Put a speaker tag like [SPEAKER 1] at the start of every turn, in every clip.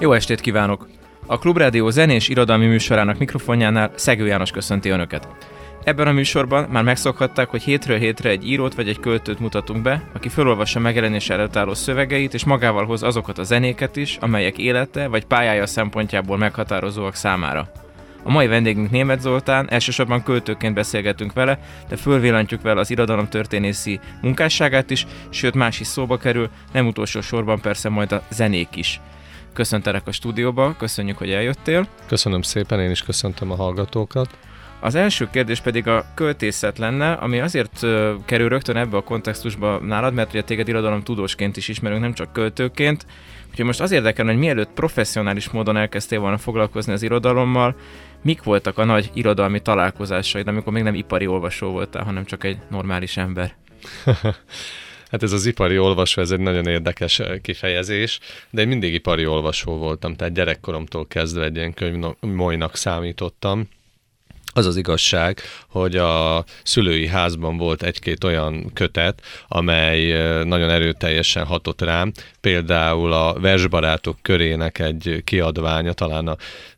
[SPEAKER 1] Jó estét kívánok! A Klubrádió zenés irodalmi műsorának mikrofonjánál Szegő János köszönti Önöket. Ebben a műsorban már megszokhatták, hogy hétről hétre egy írót vagy egy költőt mutatunk be, aki felolvassa megjelenés előtt álló szövegeit, és magával hoz azokat a zenéket is, amelyek élete vagy pályája szempontjából meghatározóak számára. A mai vendégünk Német Zoltán, elsősorban költőként beszélgetünk vele, de fölvillantjuk vele az irodalom történészi munkásságát is, sőt más is szóba kerül, nem utolsó sorban persze majd a zenék is. Köszöntelek a stúdióba, köszönjük, hogy eljöttél.
[SPEAKER 2] Köszönöm szépen, én is köszöntöm a hallgatókat.
[SPEAKER 1] Az első kérdés pedig a költészet lenne, ami azért kerül rögtön ebbe a kontextusba nálad, mert ugye téged irodalom tudósként is ismerünk, nem csak költőként. Úgyhogy most az érdekel, hogy mielőtt professzionális módon elkezdtél volna foglalkozni az irodalommal, mik voltak a nagy irodalmi találkozásaid, amikor még nem ipari olvasó voltál, hanem csak egy normális ember?
[SPEAKER 2] Hát ez az ipari olvasó, ez egy nagyon érdekes kifejezés, de én mindig ipari olvasó voltam, tehát gyerekkoromtól kezdve egy ilyen könyvmolynak számítottam. Az az igazság, hogy a szülői házban volt egy-két olyan kötet, amely nagyon erőteljesen hatott rám. Például a versbarátok körének egy kiadványa, talán a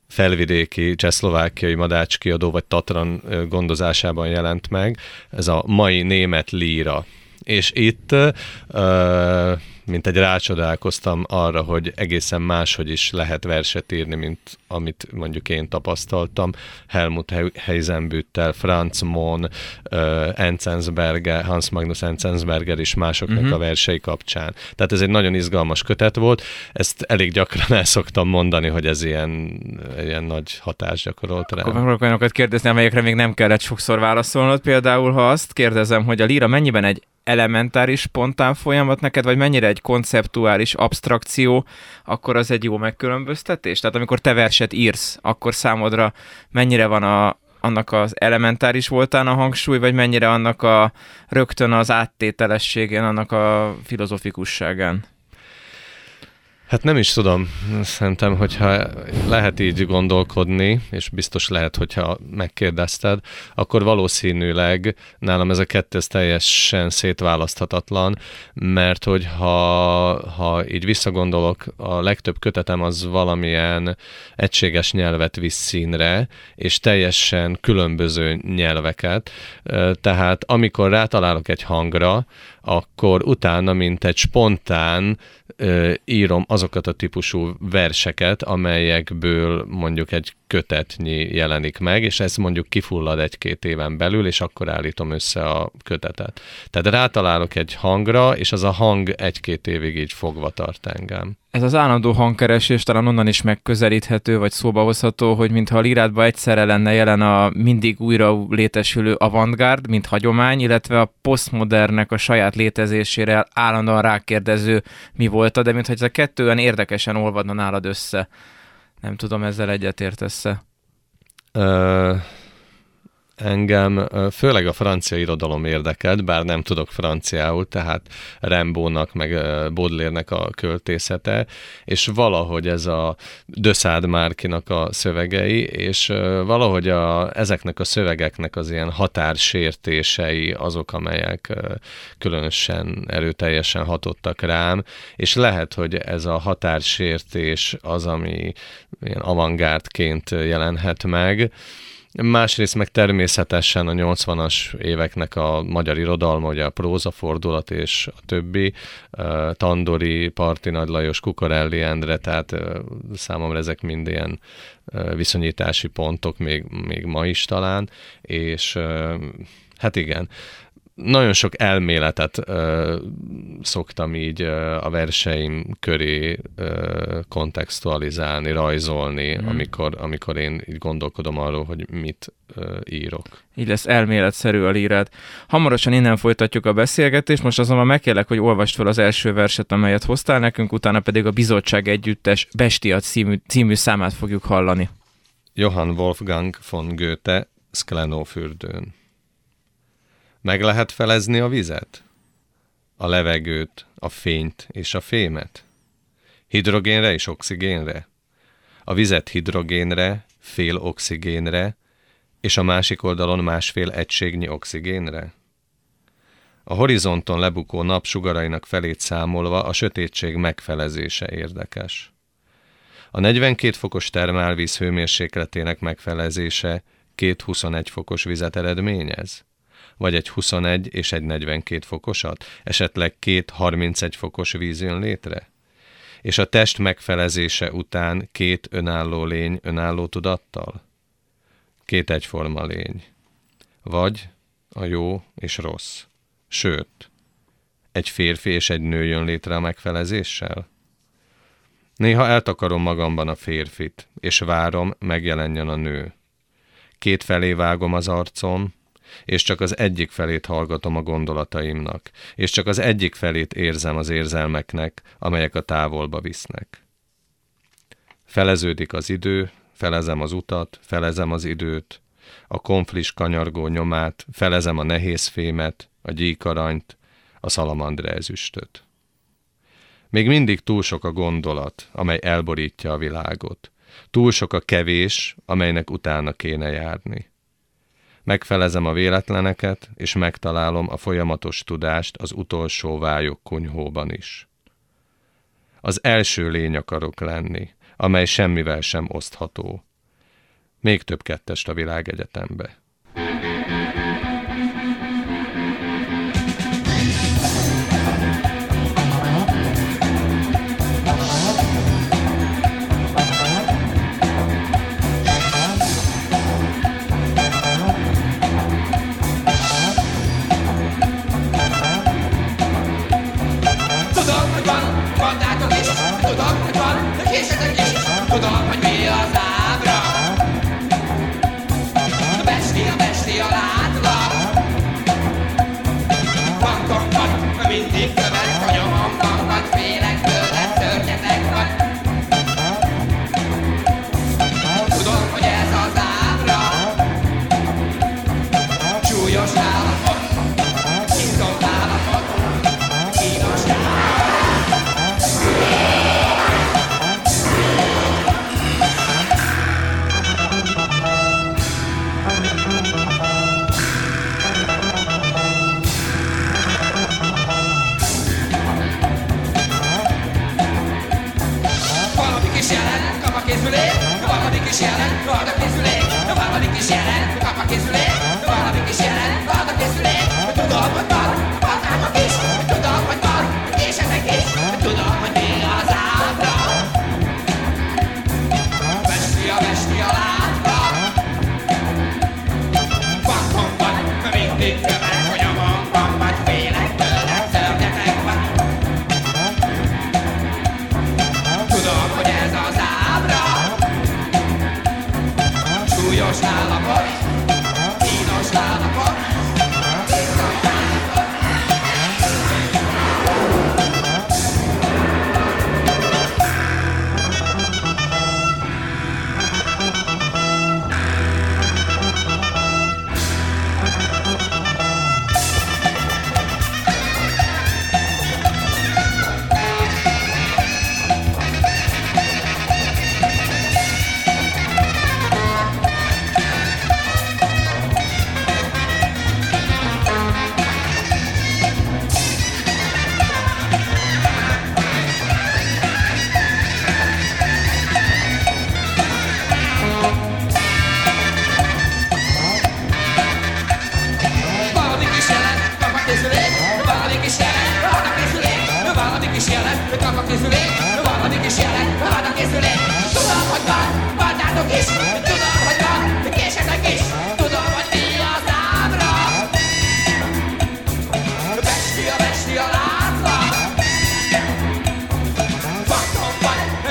[SPEAKER 2] felvidéki csehszlovákiai Madács kiadó vagy Tatran gondozásában jelent meg. Ez a mai német líra és itt mint egy rácsodálkoztam arra, hogy egészen máshogy is lehet verset írni, mint amit mondjuk én tapasztaltam. Helmut Heisenbüttel, Franz Mohn, uh, Enzensberger, Hans Magnus Enzensberger és másoknak uh-huh. a versei kapcsán. Tehát ez egy nagyon izgalmas kötet volt. Ezt elég gyakran el szoktam mondani, hogy ez ilyen, ilyen nagy hatást gyakorolt rá.
[SPEAKER 1] Akkor meg olyanokat kérdezni, amelyekre még nem kellett sokszor válaszolnod. Például, ha azt kérdezem, hogy a líra mennyiben egy elementáris, spontán folyamat neked, vagy mennyire egy konceptuális abstrakció, akkor az egy jó megkülönböztetés? Tehát amikor te verset írsz, akkor számodra mennyire van a, annak az elementáris voltán a hangsúly, vagy mennyire annak a rögtön az áttételességén, annak a filozofikusságán?
[SPEAKER 2] Hát nem is tudom, szerintem, hogyha lehet így gondolkodni, és biztos lehet, hogyha megkérdezted, akkor valószínűleg nálam ez a kettő teljesen szétválaszthatatlan, mert hogy ha, ha így visszagondolok, a legtöbb kötetem az valamilyen egységes nyelvet visz színre, és teljesen különböző nyelveket, tehát amikor rátalálok egy hangra, akkor utána, mint egy spontán ö, írom azokat a típusú verseket, amelyekből mondjuk egy kötetnyi jelenik meg, és ez mondjuk kifullad egy-két éven belül, és akkor állítom össze a kötetet. Tehát rátalálok egy hangra, és az a hang egy-két évig így fogva tart engem.
[SPEAKER 1] Ez az állandó hangkeresés talán onnan is megközelíthető, vagy szóba hozható, hogy mintha a lírádban egyszerre lenne jelen a mindig újra létesülő avantgárd, mint hagyomány, illetve a posztmodernek a saját létezésére állandóan rákérdező mi volt, de mintha ez a kettő olyan érdekesen olvadna nálad össze. Nem tudom, ezzel egyetértesz-e?
[SPEAKER 2] Uh, engem főleg a francia irodalom érdekelt, bár nem tudok franciául, tehát Rembónak, meg Baudelaire-nek a költészete, és valahogy ez a Döszád Márkinak a szövegei, és valahogy a, ezeknek a szövegeknek az ilyen határsértései azok, amelyek különösen erőteljesen hatottak rám, és lehet, hogy ez a határsértés az, ami ilyen avantgárdként jelenhet meg, Másrészt meg természetesen a 80-as éveknek a magyar irodalma, ugye a prózafordulat és a többi, Tandori, Parti Nagy Lajos, Kukorelli Endre, tehát számomra ezek mind ilyen viszonyítási pontok még, még ma is talán, és hát igen, nagyon sok elméletet ö, szoktam így ö, a verseim köré ö, kontextualizálni, rajzolni, mm. amikor, amikor én így gondolkodom arról, hogy mit ö, írok.
[SPEAKER 1] Így lesz elméletszerű a lírát. Hamarosan innen folytatjuk a beszélgetést, most azonban megkérlek, hogy olvast fel az első verset, amelyet hoztál nekünk, utána pedig a Bizottság Együttes Bestiat című, című számát fogjuk hallani.
[SPEAKER 2] Johann Wolfgang von Goethe, Sklenófürdőn. Meg lehet felezni a vizet? A levegőt, a fényt és a fémet? Hidrogénre és oxigénre? A vizet hidrogénre, fél oxigénre, és a másik oldalon másfél egységnyi oxigénre? A horizonton lebukó nap sugarainak felét számolva a sötétség megfelezése érdekes. A 42 fokos termálvíz hőmérsékletének megfelezése két 21 fokos vizet eredményez? Vagy egy 21 és egy 42 fokosat, esetleg két 31 fokos víz jön létre? És a test megfelezése után két önálló lény önálló tudattal? Két egyforma lény. Vagy a jó és rossz. Sőt, egy férfi és egy nő jön létre a megfelezéssel? Néha eltakarom magamban a férfit, és várom, megjelenjen a nő. Két felé vágom az arcom, és csak az egyik felét hallgatom a gondolataimnak, és csak az egyik felét érzem az érzelmeknek, amelyek a távolba visznek. Feleződik az idő, felezem az utat, felezem az időt, a konflis kanyargó nyomát, felezem a nehéz fémet, a gyíkaranyt, a szalamandre ezüstöt. Még mindig túl sok a gondolat, amely elborítja a világot. Túl sok a kevés, amelynek utána kéne járni. Megfelezem a véletleneket, és megtalálom a folyamatos tudást az utolsó vályok kunyhóban is. Az első lény akarok lenni, amely semmivel sem osztható. Még több kettest a világegyetembe.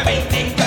[SPEAKER 2] You.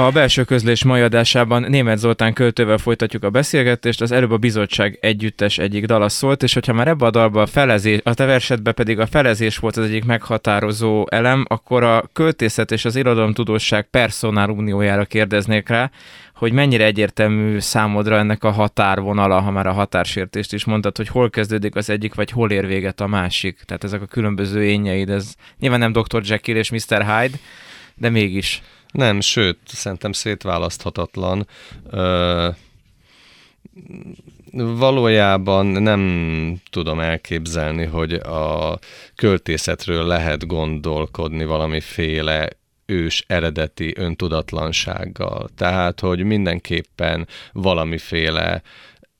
[SPEAKER 1] A belső közlés mai adásában Német Zoltán költővel folytatjuk a beszélgetést, az előbb a bizottság együttes egyik dala szólt, és hogyha már ebbe a dalba a felezés, a te versetben pedig a felezés volt az egyik meghatározó elem, akkor a költészet és az irodalomtudóság personál uniójára kérdeznék rá, hogy mennyire egyértelmű számodra ennek a határvonala, ha már a határsértést is mondtad, hogy hol kezdődik az egyik, vagy hol ér véget a másik. Tehát ezek a különböző énjeid, ez nyilván nem Dr. Jekyll és Mr. Hyde, de mégis.
[SPEAKER 2] Nem, sőt, szerintem szétválaszthatatlan. Ö, valójában nem tudom elképzelni, hogy a költészetről lehet gondolkodni valamiféle ős eredeti öntudatlansággal. Tehát, hogy mindenképpen valamiféle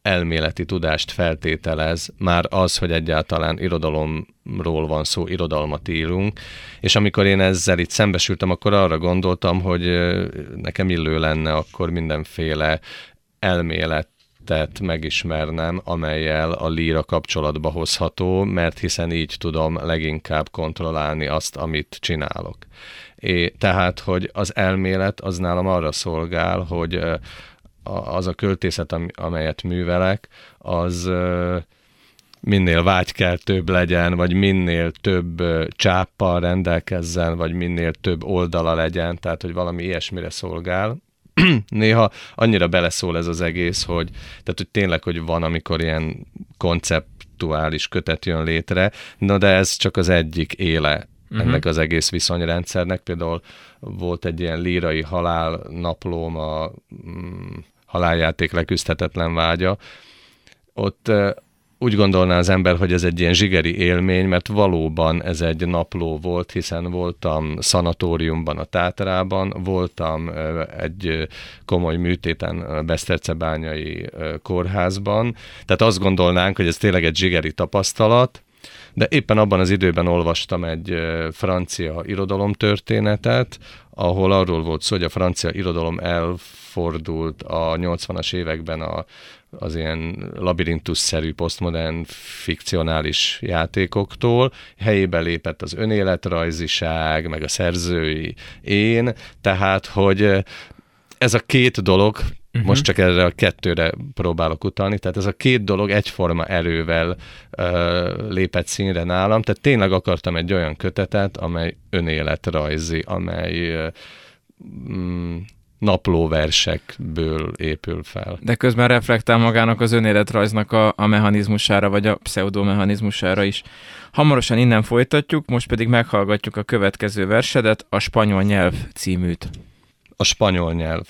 [SPEAKER 2] elméleti tudást feltételez, már az, hogy egyáltalán irodalomról van szó, irodalmat írunk, és amikor én ezzel itt szembesültem, akkor arra gondoltam, hogy nekem illő lenne akkor mindenféle elmélet megismernem, amelyel a líra kapcsolatba hozható, mert hiszen így tudom leginkább kontrollálni azt, amit csinálok. É, tehát, hogy az elmélet az nálam arra szolgál, hogy az a költészet, amelyet művelek, az minél vágykeltőbb legyen, vagy minél több csáppal rendelkezzen, vagy minél több oldala legyen, tehát hogy valami ilyesmire szolgál. Néha annyira beleszól ez az egész, hogy, tehát, hogy tényleg, hogy van, amikor ilyen konceptuális kötet jön létre, na de ez csak az egyik éle uh-huh. ennek az egész viszonyrendszernek. Például volt egy ilyen lírai halálnaplóm, a mm, haláljáték leküzdhetetlen vágya. Ott úgy gondolná az ember, hogy ez egy ilyen zsigeri élmény, mert valóban ez egy napló volt, hiszen voltam szanatóriumban a Tátrában, voltam egy komoly műtéten Besztercebányai kórházban, tehát azt gondolnánk, hogy ez tényleg egy zsigeri tapasztalat, de éppen abban az időben olvastam egy francia irodalomtörténetet, ahol arról volt szó, hogy a francia irodalom elfordult a 80-as években a, az ilyen labirintusszerű, posztmodern, fikcionális játékoktól, helyébe lépett az önéletrajziság, meg a szerzői én, tehát, hogy ez a két dolog Uh-huh. Most csak erre a kettőre próbálok utalni, tehát ez a két dolog egyforma erővel ö, lépett színre nálam, tehát tényleg akartam egy olyan kötetet, amely önéletrajzi, amely ö, mm, naplóversekből épül fel.
[SPEAKER 1] De közben reflektál magának az önéletrajznak a, a mechanizmusára, vagy a pseudomechanizmusára is. Hamarosan innen folytatjuk, most pedig meghallgatjuk a következő versedet, a spanyol nyelv címűt.
[SPEAKER 2] A spanyol nyelv.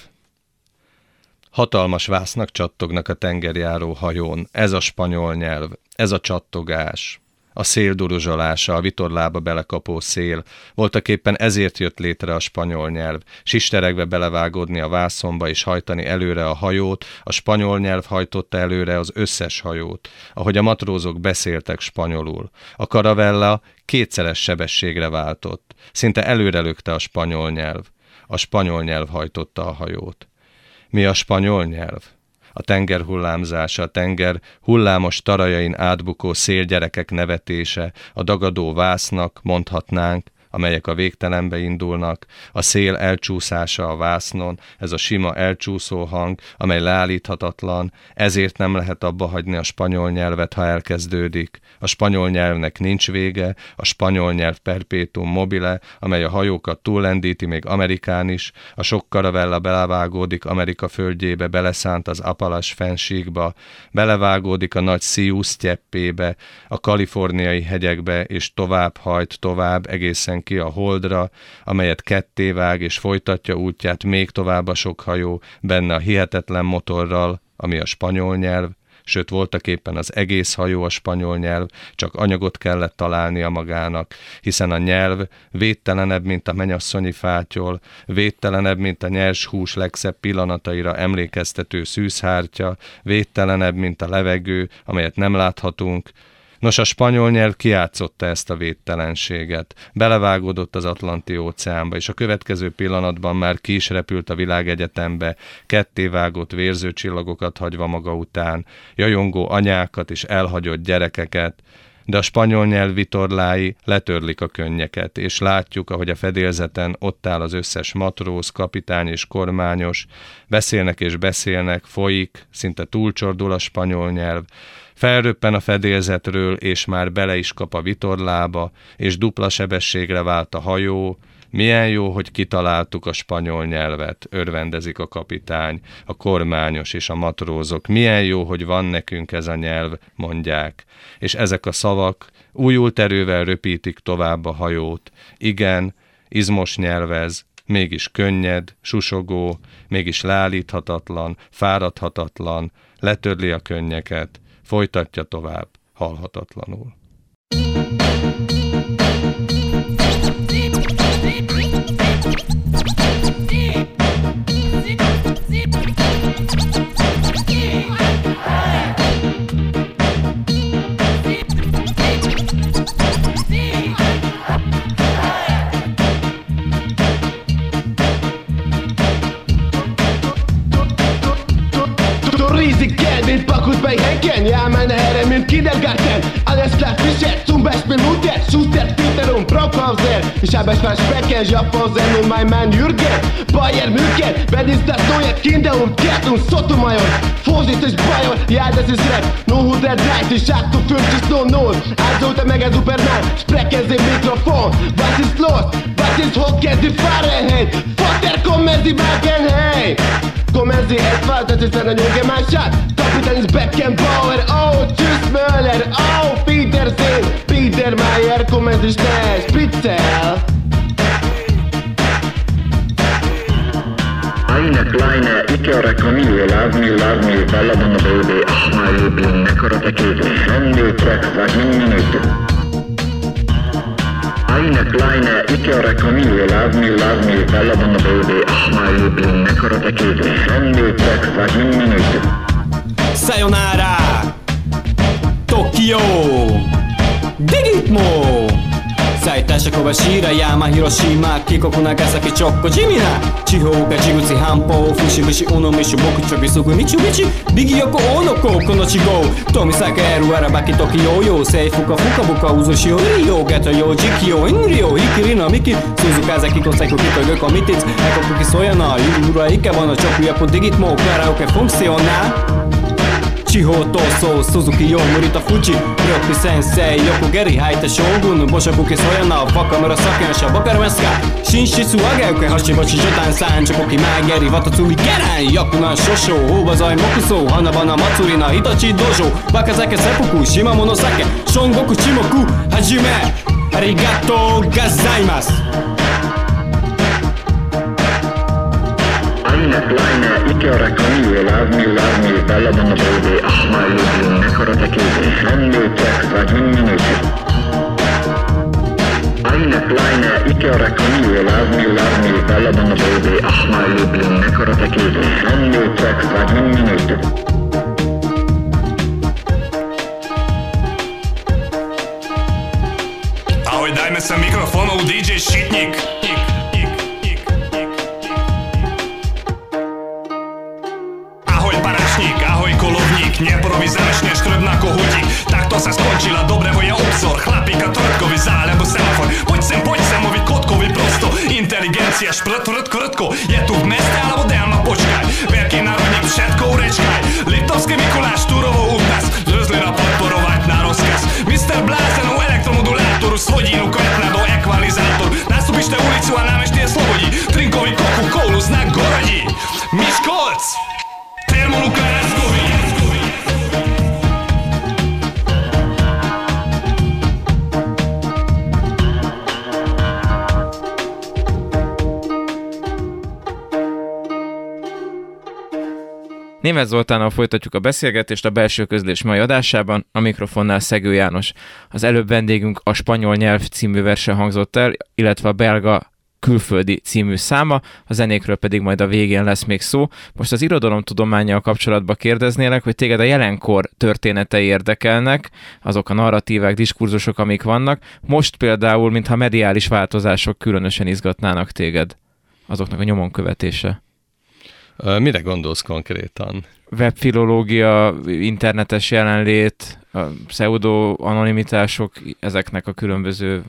[SPEAKER 2] Hatalmas vásznak csattognak a tengerjáró hajón. Ez a spanyol nyelv, ez a csattogás. A szél duruzsolása, a vitorlába belekapó szél. Voltak éppen ezért jött létre a spanyol nyelv. Sisteregve belevágódni a vászonba és hajtani előre a hajót, a spanyol nyelv hajtotta előre az összes hajót. Ahogy a matrózok beszéltek spanyolul. A karavella kétszeres sebességre váltott. Szinte előrelökte a spanyol nyelv. A spanyol nyelv hajtotta a hajót. Mi a spanyol nyelv? A tenger hullámzása, a tenger hullámos tarajain átbukó szélgyerekek nevetése, a dagadó vásznak, mondhatnánk, amelyek a végtelenbe indulnak, a szél elcsúszása a vásznon, ez a sima elcsúszó hang, amely leállíthatatlan, ezért nem lehet abba hagyni a spanyol nyelvet, ha elkezdődik. A spanyol nyelvnek nincs vége, a spanyol nyelv perpétum mobile, amely a hajókat túllendíti még Amerikán is, a sok karavella belevágódik Amerika földjébe, beleszánt az Apalas fensíkba, belevágódik a nagy Sius tyeppébe, a kaliforniai hegyekbe, és tovább hajt, tovább, egészen ki a holdra, amelyet kettévág és folytatja útját még tovább a sok hajó, benne a hihetetlen motorral, ami a spanyol nyelv, sőt voltak éppen az egész hajó a spanyol nyelv, csak anyagot kellett találnia magának, hiszen a nyelv védtelenebb, mint a menyasszonyi fátyol, védtelenebb, mint a nyers hús legszebb pillanataira emlékeztető szűzhártya, védtelenebb, mint a levegő, amelyet nem láthatunk, Nos, a spanyol nyelv kiátszotta ezt a védtelenséget, belevágódott az Atlanti óceánba, és a következő pillanatban már ki is repült a világegyetembe, kettévágott vérző csillagokat hagyva maga után, jajongó anyákat és elhagyott gyerekeket, de a spanyol nyelv vitorlái letörlik a könnyeket, és látjuk, ahogy a fedélzeten ott áll az összes matróz, kapitány és kormányos, beszélnek és beszélnek, folyik, szinte túlcsordul a spanyol nyelv, felröppen a fedélzetről, és már bele is kap a vitorlába, és dupla sebességre vált a hajó, milyen jó, hogy kitaláltuk a spanyol nyelvet, örvendezik a kapitány, a kormányos és a matrózok. Milyen jó, hogy van nekünk ez a nyelv, mondják. És ezek a szavak újult erővel röpítik tovább a hajót. Igen, izmos nyelvez, mégis könnyed, susogó, mégis leállíthatatlan, fáradhatatlan, letörli a könnyeket, folytatja tovább, halhatatlanul.
[SPEAKER 3] Wild Ich habe Spaß Specken, Japosen und mein Mann Jürgen Bayern München, wer ist das neue Kinder und Gerd und Sotomayor Vorsichtig Bayer, ja das ist Rap 030, 58, 00 Also der Mega Superman, sprechen Sie Mikrofon Was ist los? Was ist Hocken, die Fahrenheit? Vater, kommen Sie backen, hey! Das ist eine junge Mannschaft Kapitän ist Beckenbauer, oh tschüss Möller, auf Wiedersehen Biedermeier, kommen Sie schnell, Spitzel.
[SPEAKER 4] Eine kleine me, love me, bella donna baby, ach mein Liebling, leckere Pakete, Handy, Track, sag min Minute. Eine kleine Camille, love me, love me, bella donna baby, ach mein Liebling, leckere Pakete, Handy, Track, sag min Minute.
[SPEAKER 5] Sayonara! Tokyo! Digitmo 最大社小橋山広島帰国長崎直行地味な地方が地口半方節々尾道市僕ちょびすぐみちみち右横大の子この地方富坂エルわらばき時よよ制服かふかぶかうずしおりよゲトよ時期よ遠慮いきりのみき鈴風きこさくきとぐこみてつえこくきそやなゆるらいかばの直訳デギッモカラオケフォンクセヨナ地方闘争鈴木よ無理と富士緑先生横蹴り吐いた将軍の母職けそやなバカ紫のしょぼかれますが寝室上げ受け星々女単三十国前蹴りわたつりゲランよくな少々大場材木葬花々祭りなイタチ道場バカ酒切腹島物酒孫悟空地目はじめありがとうございます。
[SPEAKER 4] Kleine Icke Camille, love me, love me, bella donna baby, ach mein Liebling, leckere Pakete, Handy, Track, sag min Minute. Eine kleine Icke Camille, love me, love me, bella donna baby, ach mein Liebling, leckere Pakete, Handy, Track, sag min Minute.
[SPEAKER 6] Ahoj, dajme sa mikrofónov DJ Šitník. турат
[SPEAKER 1] Német Zoltánnal folytatjuk a beszélgetést a belső közlés mai adásában, a mikrofonnál Szegő János. Az előbb vendégünk a spanyol nyelv című verse hangzott el, illetve a belga külföldi című száma, a zenékről pedig majd a végén lesz még szó. Most az irodalomtudományjal kapcsolatban kérdeznélek, hogy téged a jelenkor történetei érdekelnek, azok a narratívák, diskurzusok, amik vannak. Most például, mintha mediális változások különösen izgatnának téged, azoknak a nyomon követése.
[SPEAKER 2] Mire gondolsz konkrétan?
[SPEAKER 1] Webfilológia, internetes jelenlét, pseudo-anonimitások, ezeknek a különböző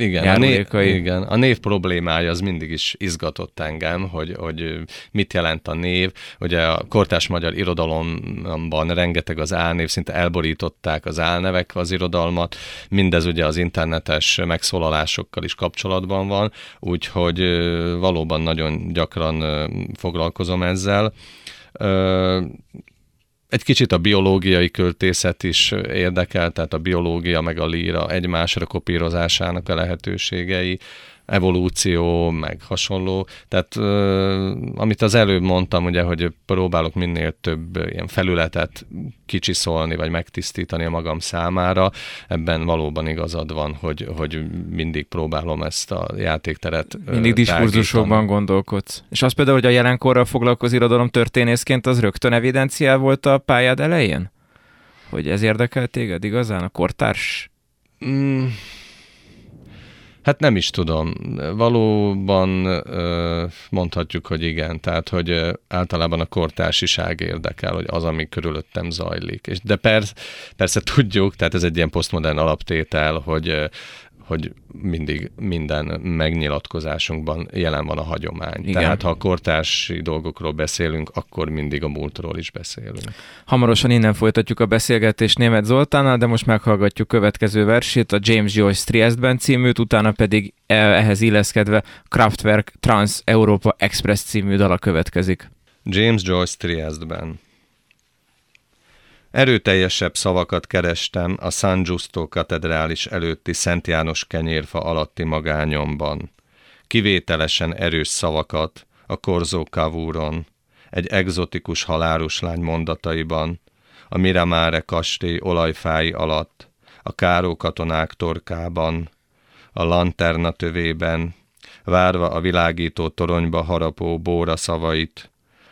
[SPEAKER 2] Igen, a név, igen, a név problémája az mindig is izgatott engem, hogy, hogy mit jelent a név. Ugye a kortás magyar irodalomban rengeteg az álnév, szinte elborították az álnevek az irodalmat, mindez ugye az internetes megszólalásokkal is kapcsolatban van, úgyhogy valóban nagyon gyakran foglalkozom ezzel. Egy kicsit a biológiai költészet is érdekel, tehát a biológia meg a líra egymásra kopírozásának a lehetőségei, evolúció, meg hasonló. Tehát amit az előbb mondtam, ugye, hogy próbálok minél több ilyen felületet kicsiszolni, vagy megtisztítani a magam számára, ebben valóban igazad van, hogy, hogy mindig próbálom ezt a játékteret
[SPEAKER 1] Mindig diskurzusokban gondolkodsz. És az például, hogy a jelenkorral foglalkozó irodalom történészként, az rögtön evidenciál volt a pályád elején? Hogy ez érdekel téged igazán, a kortárs?
[SPEAKER 2] Mm, hát nem is tudom. Valóban mondhatjuk, hogy igen. Tehát, hogy általában a kortársiság érdekel, hogy az, ami körülöttem zajlik. De persze, persze tudjuk, tehát ez egy ilyen posztmodern alaptétel, hogy hogy mindig minden megnyilatkozásunkban jelen van a hagyomány.
[SPEAKER 1] Igen.
[SPEAKER 2] Tehát ha a kortársi dolgokról beszélünk, akkor mindig a múltról is beszélünk.
[SPEAKER 1] Hamarosan innen folytatjuk a beszélgetést német Zoltánnal, de most meghallgatjuk következő versét, a James Joyce Triestben címűt, utána pedig e- ehhez illeszkedve Kraftwerk Trans Europa Express című dala következik.
[SPEAKER 2] James Joyce Triestben. Erőteljesebb szavakat kerestem a San Giusto katedrális előtti Szent János kenyérfa alatti magányomban. Kivételesen erős szavakat a Korzó Kavúron, egy egzotikus halálos lány mondataiban, a Miramare kastély olajfái alatt, a Káró katonák torkában, a lanterna tövében, várva a világító toronyba harapó bóra szavait,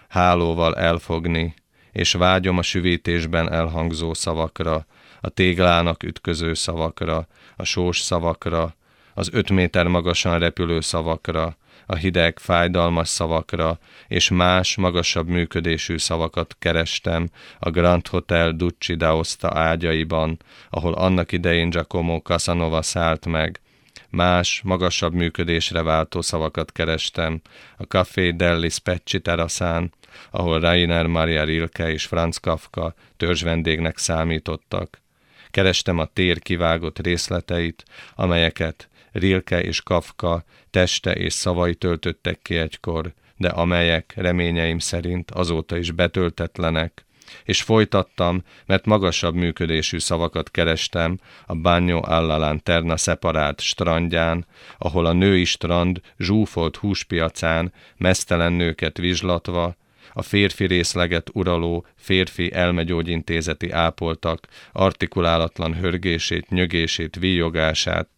[SPEAKER 2] hálóval elfogni, és vágyom a süvítésben elhangzó szavakra, a téglának ütköző szavakra, a sós szavakra, az öt méter magasan repülő szavakra, a hideg, fájdalmas szavakra, és más, magasabb működésű szavakat kerestem a Grand Hotel Ducci d'Aosta ágyaiban, ahol annak idején Giacomo Casanova szállt meg, más, magasabb működésre váltó szavakat kerestem a Café Delli Specci teraszán, ahol Rainer Maria Rilke és Franz Kafka törzsvendégnek számítottak. Kerestem a tér kivágott részleteit, amelyeket Rilke és Kafka teste és szavai töltöttek ki egykor, de amelyek reményeim szerint azóta is betöltetlenek, és folytattam, mert magasabb működésű szavakat kerestem a Bagno alla Lanterna szeparált strandján, ahol a női strand zsúfolt húspiacán mesztelen nőket vizslatva, a férfi részleget uraló férfi elmegyógyintézeti ápoltak artikulálatlan hörgését, nyögését, víjogását,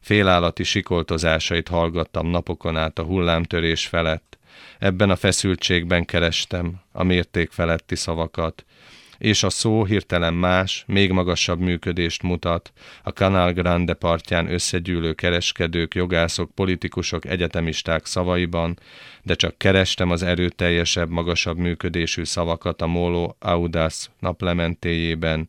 [SPEAKER 2] félállati sikoltozásait hallgattam napokon át a hullámtörés felett. Ebben a feszültségben kerestem a mérték feletti szavakat, és a szó hirtelen más, még magasabb működést mutat, a Canal Grande partján összegyűlő kereskedők, jogászok, politikusok, egyetemisták szavaiban, de csak kerestem az erőteljesebb, magasabb működésű szavakat a Molo Audace naplementéjében,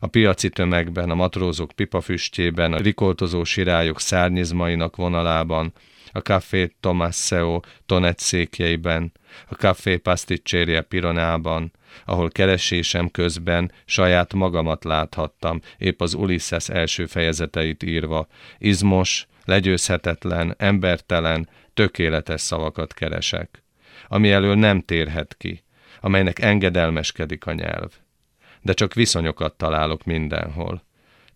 [SPEAKER 2] a piaci tömegben, a matrózok pipafüstjében, a rikoltozó sirályok szárnyizmainak vonalában, a Café Tomasseo Tonet székjeiben, a Café Pasticceria Pironában, ahol keresésem közben saját magamat láthattam, épp az Ulysses első fejezeteit írva. Izmos, legyőzhetetlen, embertelen, tökéletes szavakat keresek, ami elől nem térhet ki, amelynek engedelmeskedik a nyelv. De csak viszonyokat találok mindenhol.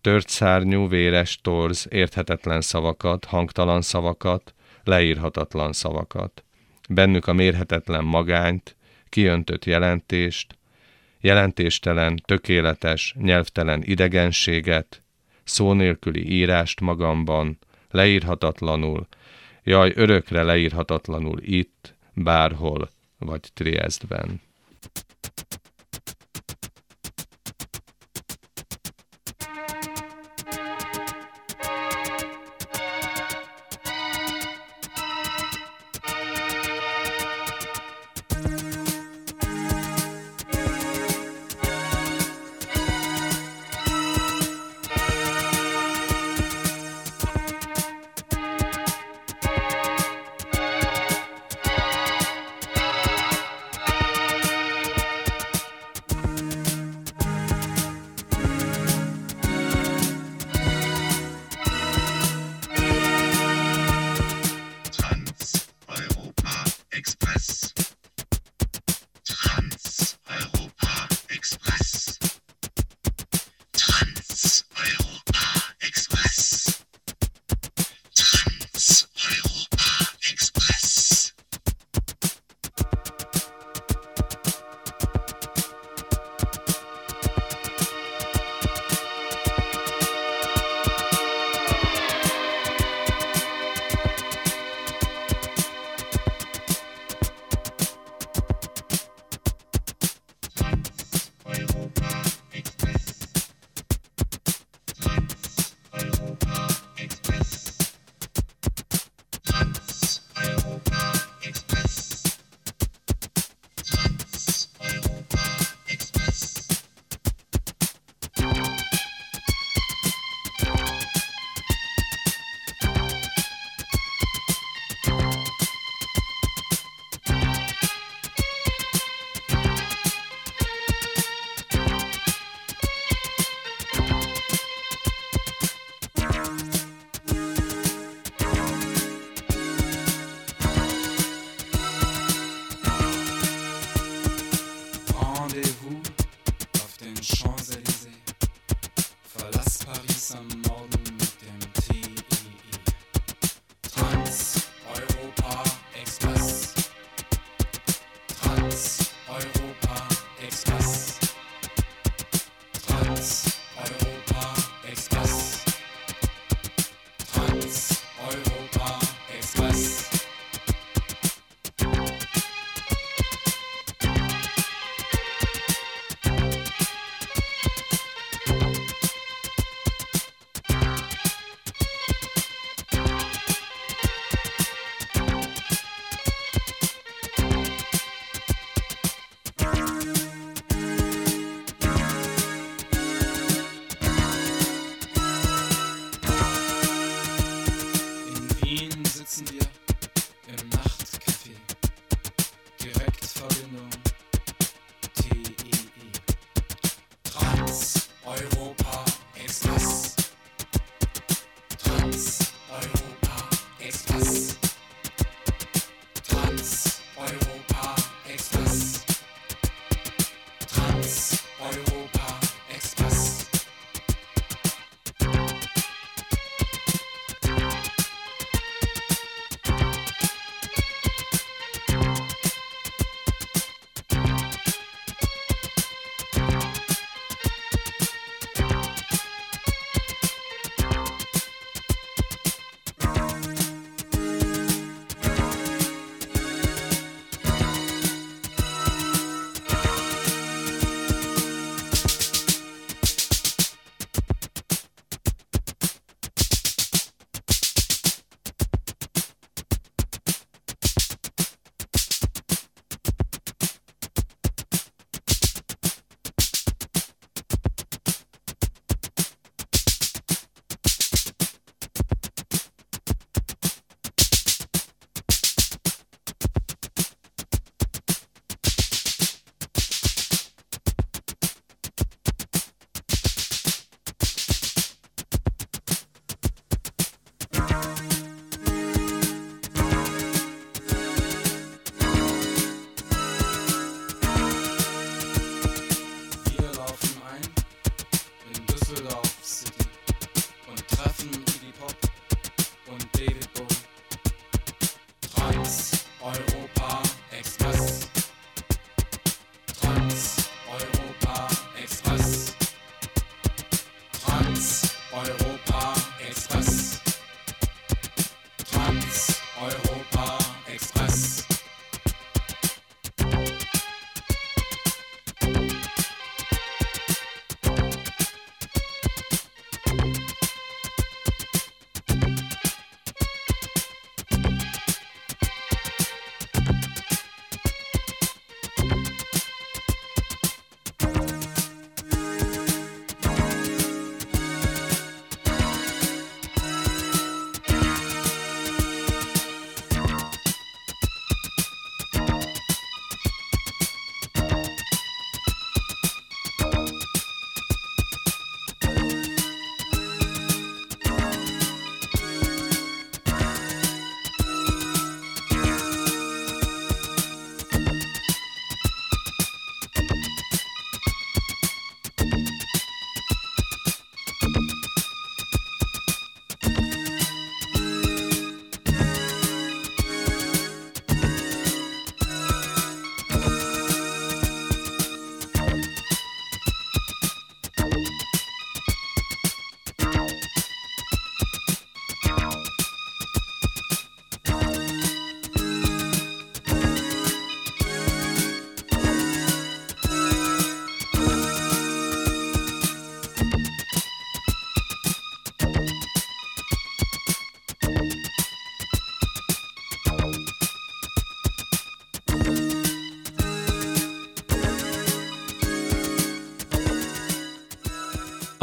[SPEAKER 2] Tört szárnyú, véres, torz, érthetetlen szavakat, hangtalan szavakat, leírhatatlan szavakat. Bennük a mérhetetlen magányt, kiöntött jelentést, jelentéstelen, tökéletes, nyelvtelen idegenséget, szó nélküli írást magamban, leírhatatlanul, jaj, örökre leírhatatlanul itt, bárhol, vagy Triestben.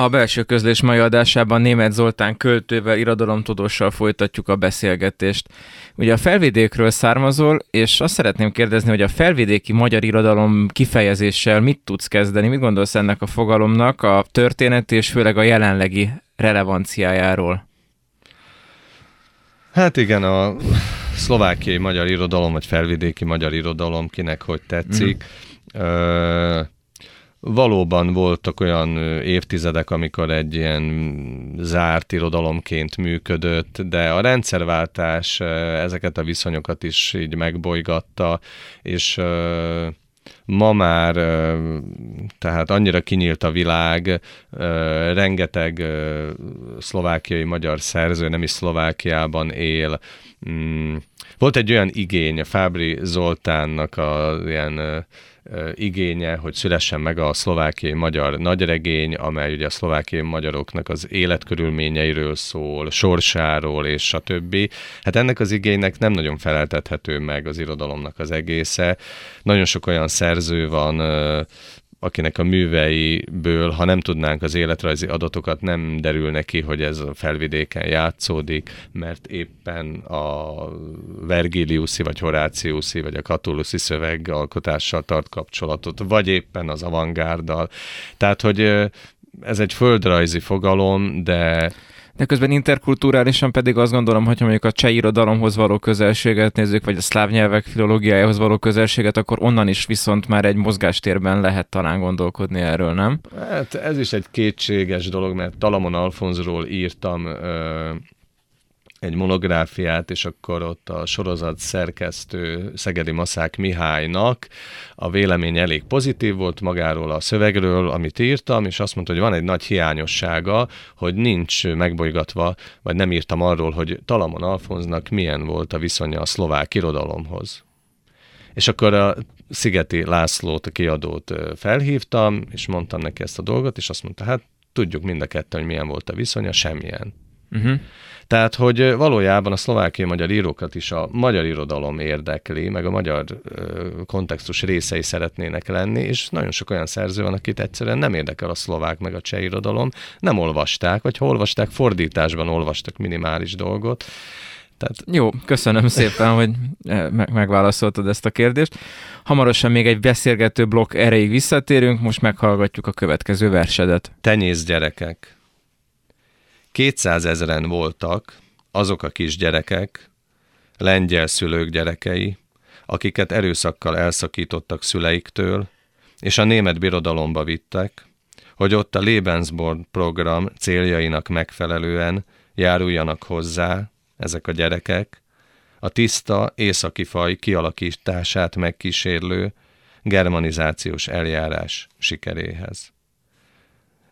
[SPEAKER 1] A belső közlés mai adásában német Zoltán költővel, irodalomtudóssal folytatjuk a beszélgetést. Ugye a felvidékről származol, és azt szeretném kérdezni, hogy a felvidéki magyar irodalom kifejezéssel mit tudsz kezdeni? Mit gondolsz ennek a fogalomnak a történeti és főleg a jelenlegi relevanciájáról?
[SPEAKER 2] Hát igen, a szlovákiai magyar irodalom, vagy felvidéki magyar irodalom, kinek hogy tetszik. Mm. Ö, valóban voltak olyan évtizedek, amikor egy ilyen zárt irodalomként működött, de a rendszerváltás ezeket a viszonyokat is így megbolygatta, és ma már tehát annyira kinyílt a világ, rengeteg szlovákiai magyar szerző nem is Szlovákiában él. Mm, Volt egy olyan igény, Fábri Zoltánnak a ilyen igénye, hogy szülessen meg a szlovákiai magyar nagyregény, amely ugye a szlovákiai magyaroknak az életkörülményeiről szól, sorsáról és a többi. Hát ennek az igénynek nem nagyon feleltethető meg az irodalomnak az egésze. Nagyon sok olyan szerző van, akinek a műveiből, ha nem tudnánk az életrajzi adatokat, nem derül neki, hogy ez a felvidéken játszódik, mert éppen a Vergiliuszi, vagy Horáciuszi, vagy a Catuluszi szövegalkotással tart kapcsolatot, vagy éppen az avantgárdal. Tehát, hogy ez egy földrajzi fogalom, de
[SPEAKER 1] De közben interkulturálisan pedig azt gondolom, hogy ha mondjuk a cseh irodalomhoz való közelséget nézzük, vagy a szláv nyelvek filológiájához való közelséget, akkor onnan is viszont már egy mozgástérben lehet talán gondolkodni erről, nem?
[SPEAKER 2] Hát ez is egy kétséges dolog, mert Talamon Alfonzról írtam egy monográfiát, és akkor ott a sorozat szerkesztő Szegedi Maszák Mihálynak a vélemény elég pozitív volt magáról a szövegről, amit írtam, és azt mondta, hogy van egy nagy hiányossága, hogy nincs megbolygatva, vagy nem írtam arról, hogy Talamon Alfonznak milyen volt a viszonya a szlovák irodalomhoz. És akkor a Szigeti Lászlót, a kiadót felhívtam, és mondtam neki ezt a dolgot, és azt mondta, hát tudjuk mind a ketten, hogy milyen volt a viszonya, semmilyen.
[SPEAKER 1] Uh-huh.
[SPEAKER 2] Tehát, hogy valójában a szlovákiai magyar írókat is a magyar irodalom érdekli, meg a magyar kontextus részei szeretnének lenni, és nagyon sok olyan szerző van, akit egyszerűen nem érdekel a szlovák meg a cseh irodalom, nem olvasták, vagy ha olvasták, fordításban olvastak minimális dolgot. Tehát
[SPEAKER 1] Jó, köszönöm szépen, hogy meg- megválaszoltad ezt a kérdést. Hamarosan még egy beszélgető blokk erejéig visszatérünk, most meghallgatjuk a következő versedet.
[SPEAKER 2] tenyész gyerekek. 200 ezeren voltak azok a kisgyerekek, lengyel szülők gyerekei, akiket erőszakkal elszakítottak szüleiktől, és a német birodalomba vittek, hogy ott a Lebensborn program céljainak megfelelően járuljanak hozzá ezek a gyerekek, a tiszta északi faj kialakítását megkísérlő germanizációs eljárás sikeréhez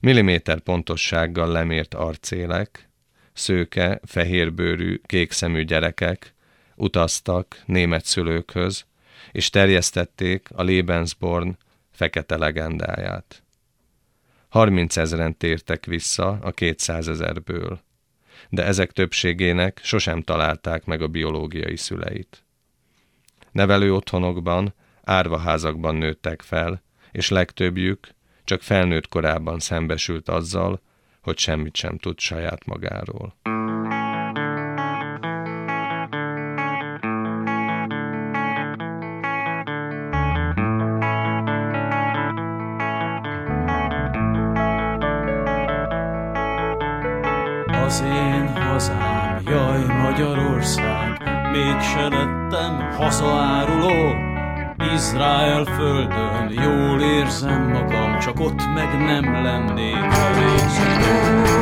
[SPEAKER 2] milliméter pontossággal lemért arcélek, szőke, fehérbőrű, kékszemű gyerekek utaztak német szülőkhöz, és terjesztették a Lebensborn fekete legendáját. 30 ezeren tértek vissza a 200 ezerből, de ezek többségének sosem találták meg a biológiai szüleit. Nevelő otthonokban, árvaházakban nőttek fel, és legtöbbjük csak felnőtt korában szembesült azzal, hogy semmit sem tud saját magáról.
[SPEAKER 7] Az én hazám, jaj Magyarország, mégse lettem hazaáruló. Izrael földön jól érzem magam, csak ott meg nem lennék. Izraelben,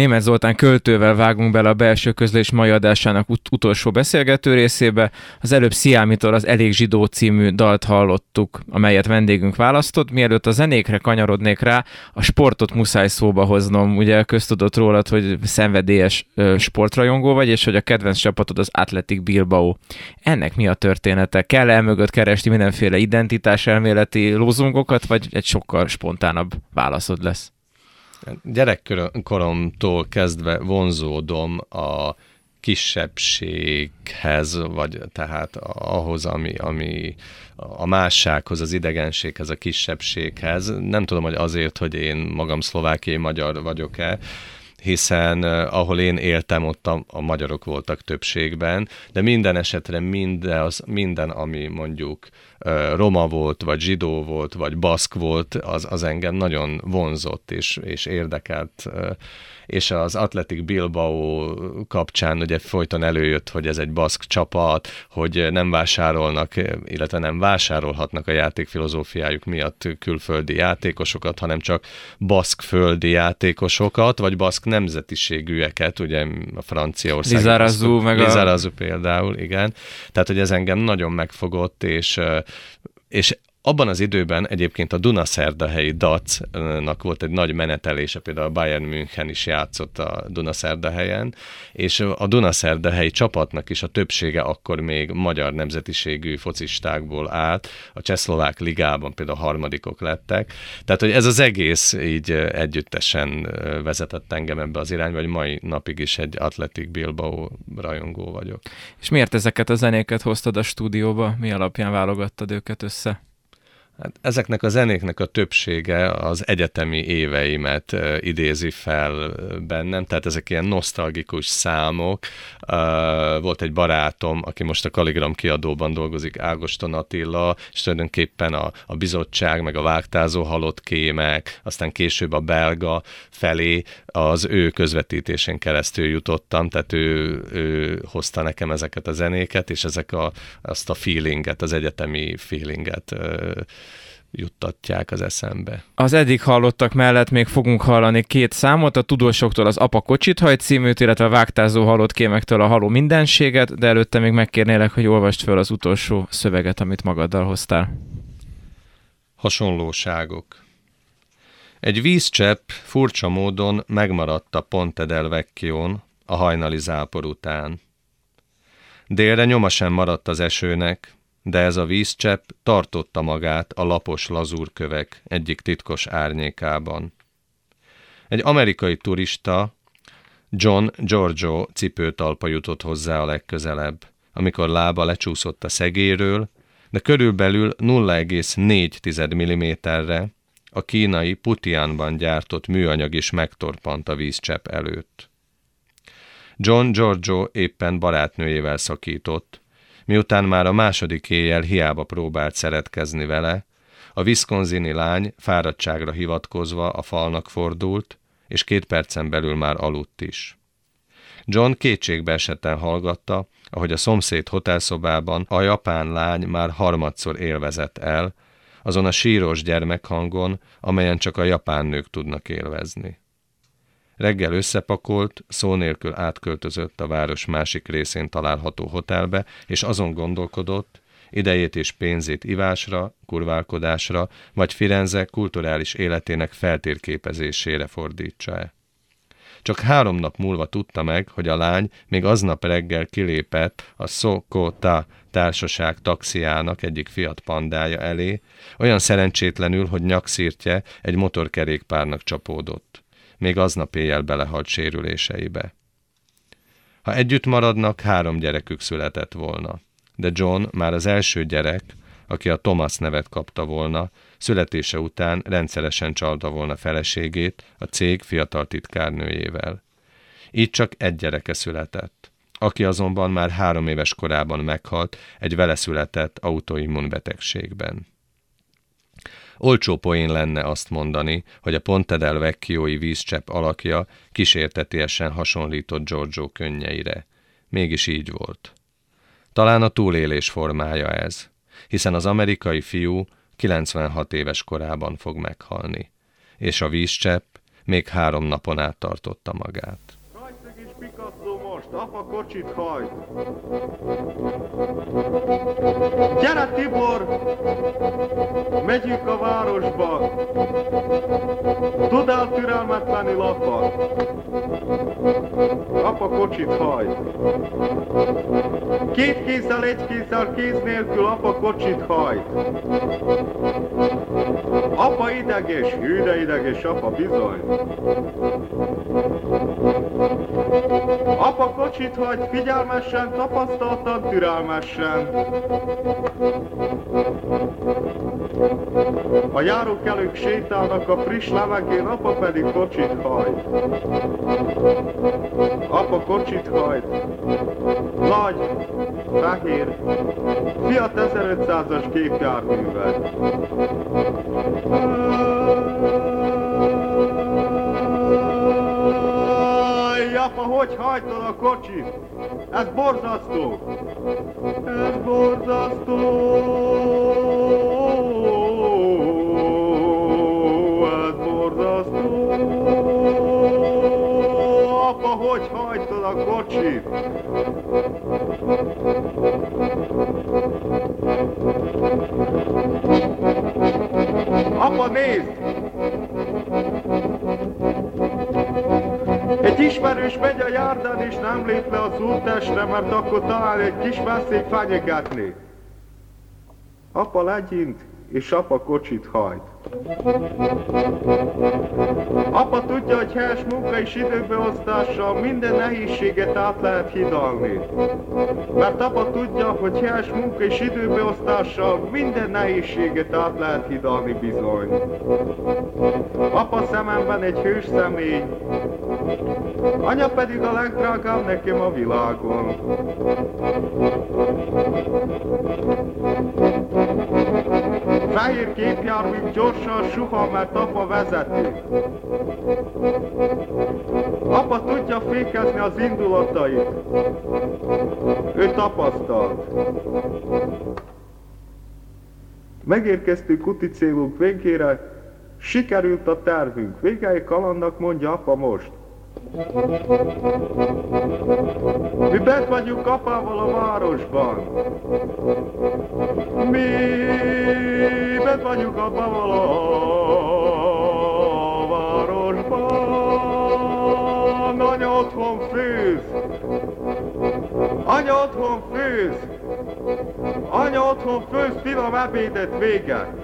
[SPEAKER 1] Német Zoltán költővel vágunk bele a belső közlés mai adásának ut- utolsó beszélgető részébe. Az előbb Sziámitól az Elég zsidó című dalt hallottuk, amelyet vendégünk választott. Mielőtt a zenékre kanyarodnék rá, a sportot muszáj szóba hoznom. Ugye köztudott rólad, hogy szenvedélyes ö, sportrajongó vagy, és hogy a kedvenc csapatod az Athletic Bilbao. Ennek mi a története? Kell el mögött keresni mindenféle identitás elméleti lózungokat, vagy egy sokkal spontánabb válaszod lesz?
[SPEAKER 2] Gyerekkoromtól kezdve vonzódom a kisebbséghez, vagy tehát ahhoz, ami, ami a mássághoz, az idegenséghez, a kisebbséghez. Nem tudom, hogy azért, hogy én magam szlovákiai magyar vagyok-e, hiszen uh, ahol én éltem, ott a, a magyarok voltak többségben, de minden esetre minden, az, minden ami mondjuk uh, roma volt, vagy zsidó volt, vagy baszk volt, az, az engem nagyon vonzott és, és érdekelt. És az Athletic Bilbao kapcsán ugye folyton előjött, hogy ez egy baszk csapat, hogy nem vásárolnak, illetve nem vásárolhatnak a játékfilozófiájuk miatt külföldi játékosokat, hanem csak baszk földi játékosokat, vagy baszk nemzetiségűeket, ugye a Franciaország.
[SPEAKER 1] Lizarazu, meg a...
[SPEAKER 2] Például, igen. Tehát, hogy ez engem nagyon megfogott, és és abban az időben egyébként a Dunaszerdahelyi Dacnak volt egy nagy menetelése, például a Bayern München is játszott a Dunaszerdahelyen, és a Dunaszerdahelyi csapatnak is a többsége akkor még magyar nemzetiségű focistákból állt, a Csehszlovák ligában például harmadikok lettek, tehát hogy ez az egész így együttesen vezetett engem ebbe az irányba, hogy mai napig is egy Athletic Bilbao rajongó vagyok.
[SPEAKER 1] És miért ezeket a zenéket hoztad a stúdióba? Mi alapján válogattad őket össze?
[SPEAKER 2] Hát ezeknek a zenéknek a többsége az egyetemi éveimet idézi fel bennem, tehát ezek ilyen nosztalgikus számok. Volt egy barátom, aki most a Kaligram kiadóban dolgozik, Ágoston Attila, és tulajdonképpen a, a bizottság, meg a vágtázó halott kémek, aztán később a belga felé az ő közvetítésén keresztül jutottam, tehát ő, ő hozta nekem ezeket a zenéket, és ezek a, azt a feelinget, az egyetemi feelinget juttatják az eszembe.
[SPEAKER 1] Az eddig hallottak mellett még fogunk hallani két számot, a tudósoktól az Apa kocsit hajt címűt, illetve a vágtázó halott kémektől a haló mindenséget, de előtte még megkérnélek, hogy olvast föl az utolsó szöveget, amit magaddal hoztál.
[SPEAKER 2] Hasonlóságok Egy vízcsepp furcsa módon megmaradt a Ponte del Vecchion a hajnali zápor után. Délre nyoma sem maradt az esőnek, de ez a vízcsepp tartotta magát a lapos lazúrkövek egyik titkos árnyékában. Egy amerikai turista, John Giorgio cipőtalpa jutott hozzá a legközelebb, amikor lába lecsúszott a szegéről, de körülbelül 0,4 mm-re a kínai Putianban gyártott műanyag is megtorpant a vízcsepp előtt. John Giorgio éppen barátnőjével szakított, Miután már a második éjjel hiába próbált szeretkezni vele, a viszkonzini lány fáradtságra hivatkozva a falnak fordult, és két percen belül már aludt is. John kétségbe esetten hallgatta, ahogy a szomszéd hotelszobában a japán lány már harmadszor élvezett el, azon a síros gyermekhangon, amelyen csak a japán nők tudnak élvezni. Reggel összepakolt, szó nélkül átköltözött a város másik részén található hotelbe, és azon gondolkodott, idejét és pénzét ivásra, kurválkodásra, vagy Firenze kulturális életének feltérképezésére fordítsa-e. Csak három nap múlva tudta meg, hogy a lány még aznap reggel kilépett a Szokota társaság taxiának egyik fiat pandája elé, olyan szerencsétlenül, hogy nyakszírtje egy motorkerékpárnak csapódott még aznap éjjel belehalt sérüléseibe. Ha együtt maradnak, három gyerekük született volna. De John már az első gyerek, aki a Thomas nevet kapta volna, születése után rendszeresen csalta volna feleségét a cég fiatal titkárnőjével. Így csak egy gyereke született, aki azonban már három éves korában meghalt egy vele született autoimmunbetegségben. Olcsó poén lenne azt mondani, hogy a Ponte del Vecchioi vízcsepp alakja kísértetiesen hasonlított Giorgio könnyeire. Mégis így volt. Talán a túlélés formája ez, hiszen az amerikai fiú 96 éves korában fog meghalni, és a vízcsepp még három napon át tartotta magát.
[SPEAKER 8] Most, apa kocsit hajt. Gyere Tibor! Megyünk a városba. Tudál türelmetlenül apa? Apa kocsit hajt. Két kézzel, egy kézzel, kéz nélkül apa kocsit hajt. Apa ideges, hű de ideges apa bizony. Apa kocsit hagy, figyelmesen, tapasztaltan, türelmesen. A járókelők sétálnak a friss levegén, apa pedig kocsit hajt. Apa kocsit hajt. Nagy, fehér, Fiat 1500-as gépjárművel. Aj, apa, hogy hajtod a kocsit? Ez borzasztó! Ez borzasztó! Ez borzasztó! Apa, hogy hajtod a kocsit? Apa, nézd! Ismerős megy a járdán és nem lép le az úttestre, mert akkor talán egy kis veszély fenyegetni. Apa legyint, és apa kocsit hajt. Apa tudja, hogy helyes munka és időbeosztással minden nehézséget át lehet hidalni. Mert apa tudja, hogy helyes munka és időbeosztással minden nehézséget át lehet hidalni bizony. Apa szememben egy hős személy, anya pedig a legdrágább nekem a világon. Fehér képjármű gyorsan suhan, mert apa vezeti. Apa tudja fékezni az indulatait. Ő tapasztalt. Megérkeztünk úti célunk végére, sikerült a tervünk. Végei kalandnak mondja apa most. Mi bent vagyunk apával a városban. Mi bent vagyunk apával a városban. Anya otthon főz. Anya otthon főz. Anya otthon főz, finom ebédet vége.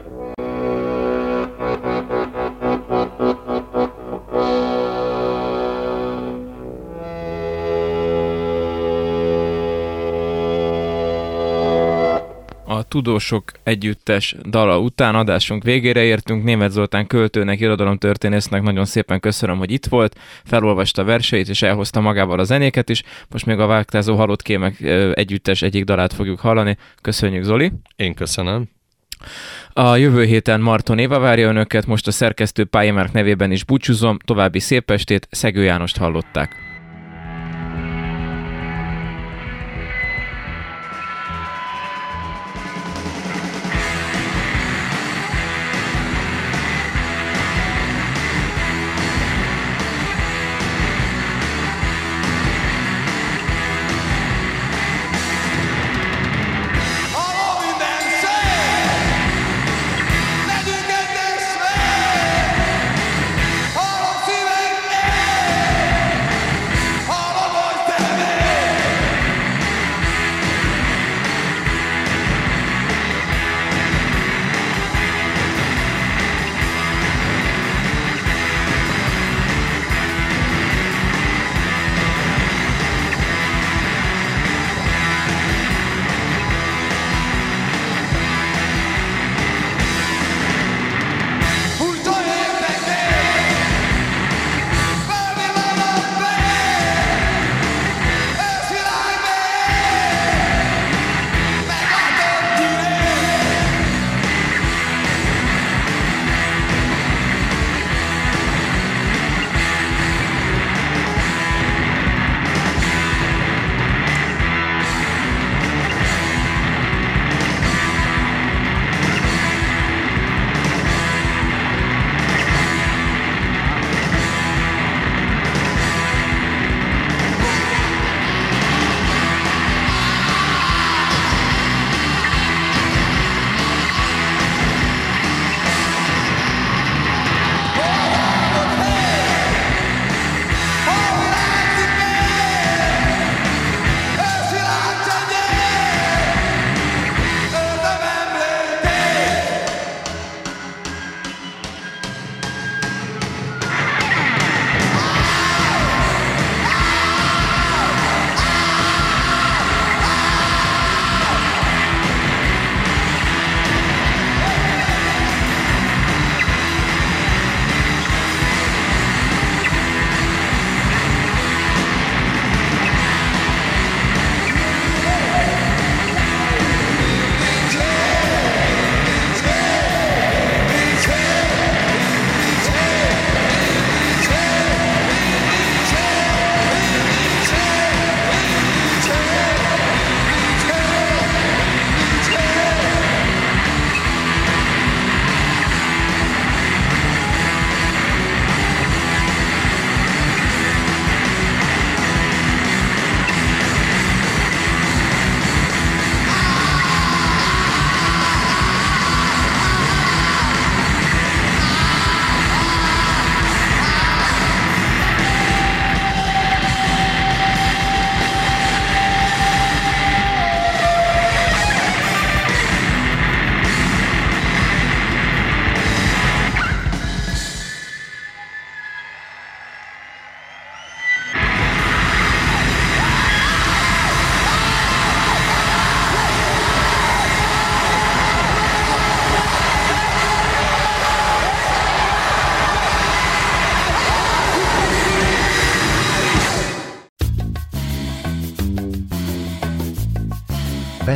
[SPEAKER 1] Tudósok Együttes dala után adásunk végére értünk. Német Zoltán költőnek, irodalomtörténésznek nagyon szépen köszönöm, hogy itt volt, felolvasta verseit és elhozta magával a zenéket is. Most még a Vágtázó Halott Kémek Együttes egyik dalát fogjuk hallani. Köszönjük, Zoli!
[SPEAKER 2] Én köszönöm.
[SPEAKER 1] A jövő héten Marton Éva várja önöket, most a szerkesztő Pályamárk nevében is búcsúzom, további szép estét, Szegő Jánost hallották.